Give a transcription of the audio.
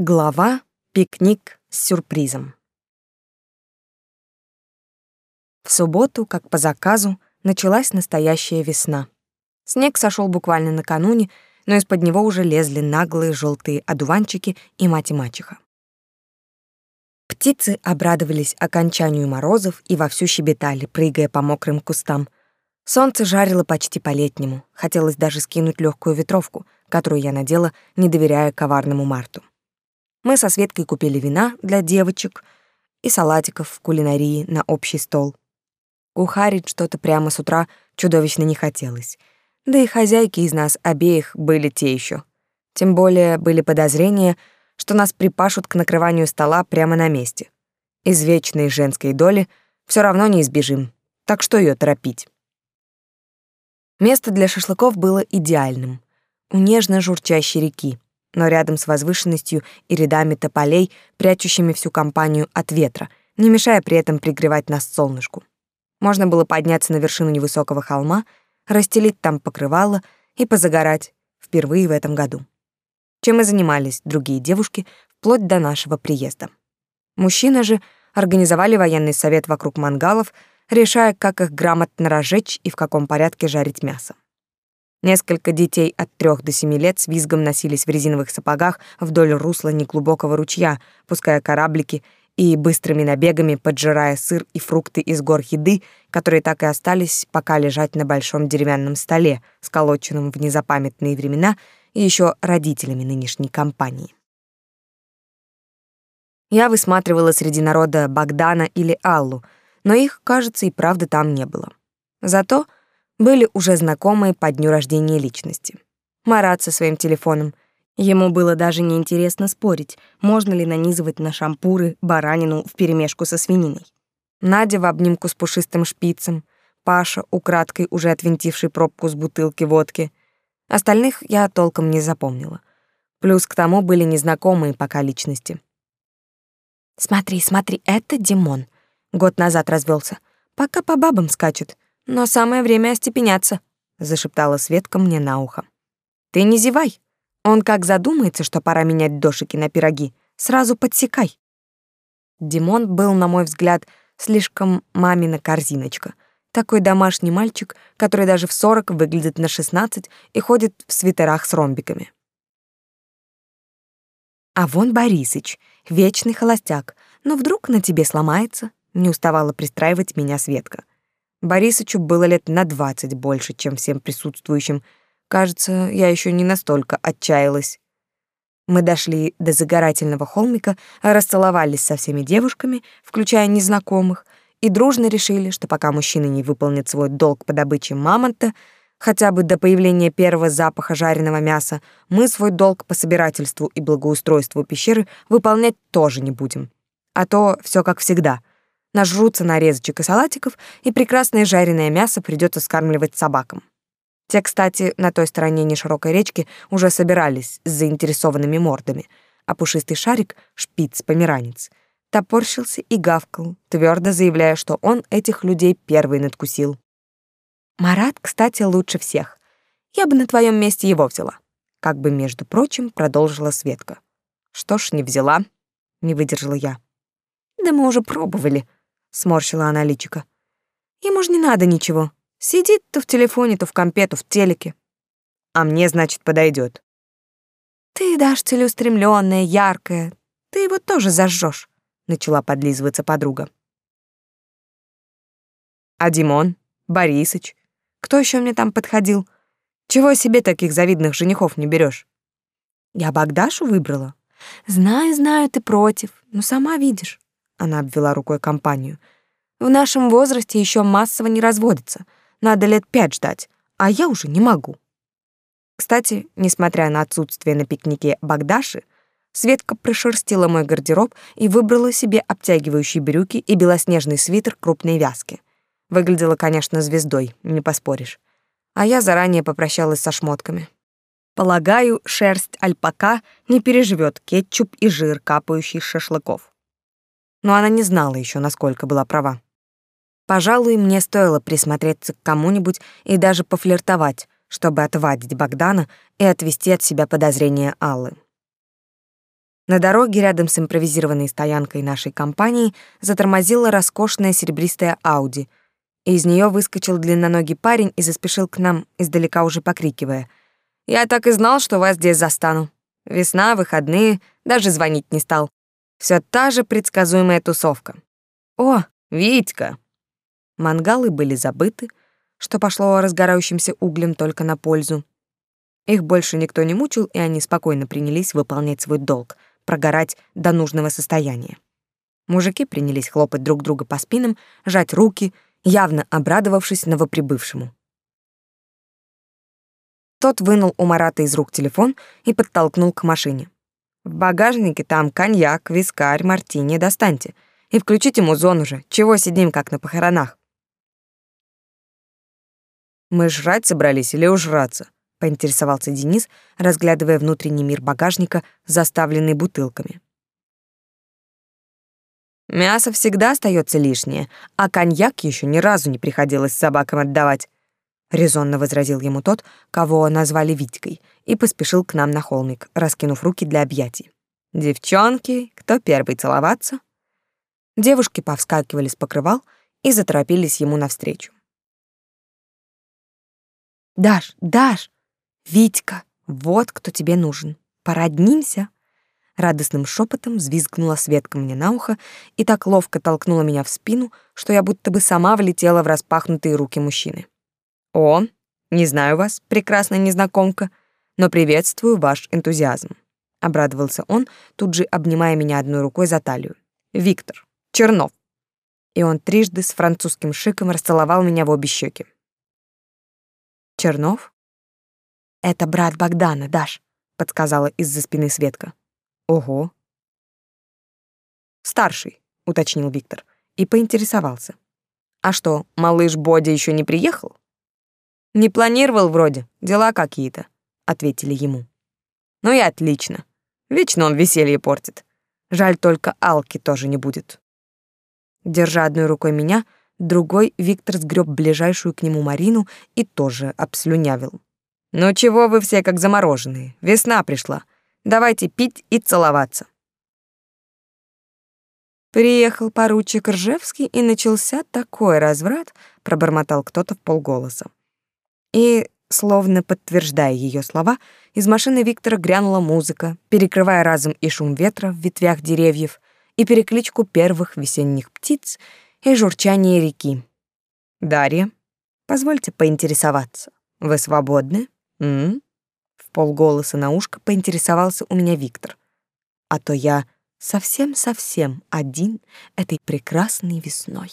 Глава «Пикник с сюрпризом». В субботу, как по заказу, началась настоящая весна. Снег сошел буквально накануне, но из-под него уже лезли наглые желтые одуванчики и мать и мачеха. Птицы обрадовались окончанию морозов и вовсю щебетали, прыгая по мокрым кустам. Солнце жарило почти по-летнему, хотелось даже скинуть легкую ветровку, которую я надела, не доверяя коварному Марту. Мы со Светкой купили вина для девочек и салатиков в кулинарии на общий стол. Кухарить что-то прямо с утра чудовищно не хотелось. Да и хозяйки из нас обеих были те еще. Тем более были подозрения, что нас припашут к накрыванию стола прямо на месте. Из вечной женской доли все равно не избежим, так что ее торопить? Место для шашлыков было идеальным. У нежно журчащей реки но рядом с возвышенностью и рядами тополей, прячущими всю компанию от ветра, не мешая при этом пригревать нас солнышку. Можно было подняться на вершину невысокого холма, расстелить там покрывало и позагорать впервые в этом году. Чем и занимались другие девушки вплоть до нашего приезда. Мужчины же организовали военный совет вокруг мангалов, решая, как их грамотно разжечь и в каком порядке жарить мясо. Несколько детей от трех до семи лет с визгом носились в резиновых сапогах вдоль русла неглубокого ручья, пуская кораблики и быстрыми набегами поджирая сыр и фрукты из гор еды, которые так и остались пока лежать на большом деревянном столе, сколоченном в незапамятные времена и еще родителями нынешней компании. Я высматривала среди народа Богдана или Аллу, но их, кажется, и правда там не было. Зато были уже знакомые по дню рождения личности. Марат со своим телефоном. Ему было даже неинтересно спорить, можно ли нанизывать на шампуры баранину вперемешку со свининой. Надя в обнимку с пушистым шпицем, Паша, украдкой уже отвинтивший пробку с бутылки водки. Остальных я толком не запомнила. Плюс к тому были незнакомые пока личности. «Смотри, смотри, это Димон. Год назад развелся. Пока по бабам скачет. Но самое время остепеняться, зашептала Светка мне на ухо. Ты не зевай. Он как задумается, что пора менять дошики на пироги, сразу подсекай. Димон был, на мой взгляд, слишком мамина корзиночка. Такой домашний мальчик, который даже в сорок выглядит на шестнадцать и ходит в свитерах с ромбиками. А вон Борисыч, вечный холостяк, но вдруг на тебе сломается, не уставала пристраивать меня Светка. Борисычу было лет на двадцать больше, чем всем присутствующим. Кажется, я еще не настолько отчаялась. Мы дошли до загорательного холмика, расцеловались со всеми девушками, включая незнакомых, и дружно решили, что пока мужчины не выполнят свой долг по добыче мамонта, хотя бы до появления первого запаха жареного мяса, мы свой долг по собирательству и благоустройству пещеры выполнять тоже не будем. А то все как всегда — нажрутся нарезочек и салатиков, и прекрасное жареное мясо придется скармливать собакам. Те, кстати, на той стороне неширокой речки уже собирались с заинтересованными мордами, а пушистый шарик, шпиц-померанец, топорщился и гавкал, твердо заявляя, что он этих людей первый надкусил. «Марат, кстати, лучше всех. Я бы на твоем месте его взяла», как бы, между прочим, продолжила Светка. «Что ж, не взяла», — не выдержала я. «Да мы уже пробовали», сморщила она личико. Ему ж не надо ничего. Сидит то в телефоне, то в компе, то в телеке. А мне, значит, подойдет. Ты, дашь целеустремленная, яркая. Ты его тоже зажжешь, начала подлизываться подруга. А Димон, Борисыч, кто еще мне там подходил? Чего себе таких завидных женихов не берешь? Я Богдашу выбрала. Знаю, знаю, ты против, но сама видишь. Она обвела рукой компанию. В нашем возрасте еще массово не разводятся. Надо лет пять ждать, а я уже не могу. Кстати, несмотря на отсутствие на пикнике Багдаши, Светка прошерстила мой гардероб и выбрала себе обтягивающие брюки и белоснежный свитер крупной вязки. Выглядела, конечно, звездой, не поспоришь. А я заранее попрощалась со шмотками. Полагаю, шерсть альпака не переживет кетчуп и жир, капающий с шашлыков но она не знала еще, насколько была права. Пожалуй, мне стоило присмотреться к кому-нибудь и даже пофлиртовать, чтобы отвадить Богдана и отвести от себя подозрения Аллы. На дороге рядом с импровизированной стоянкой нашей компании затормозила роскошная серебристая Ауди, и из нее выскочил длинноногий парень и заспешил к нам, издалека уже покрикивая. «Я так и знал, что вас здесь застану. Весна, выходные, даже звонить не стал. Все та же предсказуемая тусовка. О, Витька!» Мангалы были забыты, что пошло разгорающимся углем только на пользу. Их больше никто не мучил, и они спокойно принялись выполнять свой долг — прогорать до нужного состояния. Мужики принялись хлопать друг друга по спинам, жать руки, явно обрадовавшись новоприбывшему. Тот вынул у Марата из рук телефон и подтолкнул к машине. «В багажнике там коньяк, вискарь, мартини, достаньте. И включите музон уже, чего сидим, как на похоронах?» «Мы жрать собрались или ужраться?» поинтересовался Денис, разглядывая внутренний мир багажника, заставленный бутылками. Мясо всегда остается лишнее, а коньяк еще ни разу не приходилось собакам отдавать, резонно возразил ему тот, кого назвали Витькой, и поспешил к нам на холмик, раскинув руки для объятий. Девчонки, кто первый целоваться? Девушки повскакивали с покрывал и заторопились ему навстречу. «Даш, Даш!» Витька, вот кто тебе нужен. Породнимся. Радостным шепотом взвизгнула Светка мне на ухо и так ловко толкнула меня в спину, что я будто бы сама влетела в распахнутые руки мужчины. О, не знаю вас, прекрасная незнакомка, но приветствую ваш энтузиазм. Обрадовался он, тут же обнимая меня одной рукой за талию. Виктор Чернов. И он трижды с французским шиком расцеловал меня в обе щеки. Чернов? Это брат Богдана, Даш, подсказала из-за спины Светка. Ого. Старший, уточнил Виктор и поинтересовался. А что, малыш Бодя еще не приехал? Не планировал вроде, дела какие-то, ответили ему. Ну и отлично. Вечно он веселье портит. Жаль только Алки тоже не будет. Держа одной рукой меня, другой Виктор сгреб ближайшую к нему Марину и тоже обслюнявил. «Ну чего вы все как замороженные? Весна пришла. Давайте пить и целоваться». Приехал поручик Ржевский, и начался такой разврат, пробормотал кто-то в полголоса. И, словно подтверждая ее слова, из машины Виктора грянула музыка, перекрывая разом и шум ветра в ветвях деревьев, и перекличку первых весенних птиц, и журчание реки. «Дарья, позвольте поинтересоваться, вы свободны?» «М?», В полголоса на ушко поинтересовался у меня Виктор. А то я совсем-совсем один этой прекрасной весной.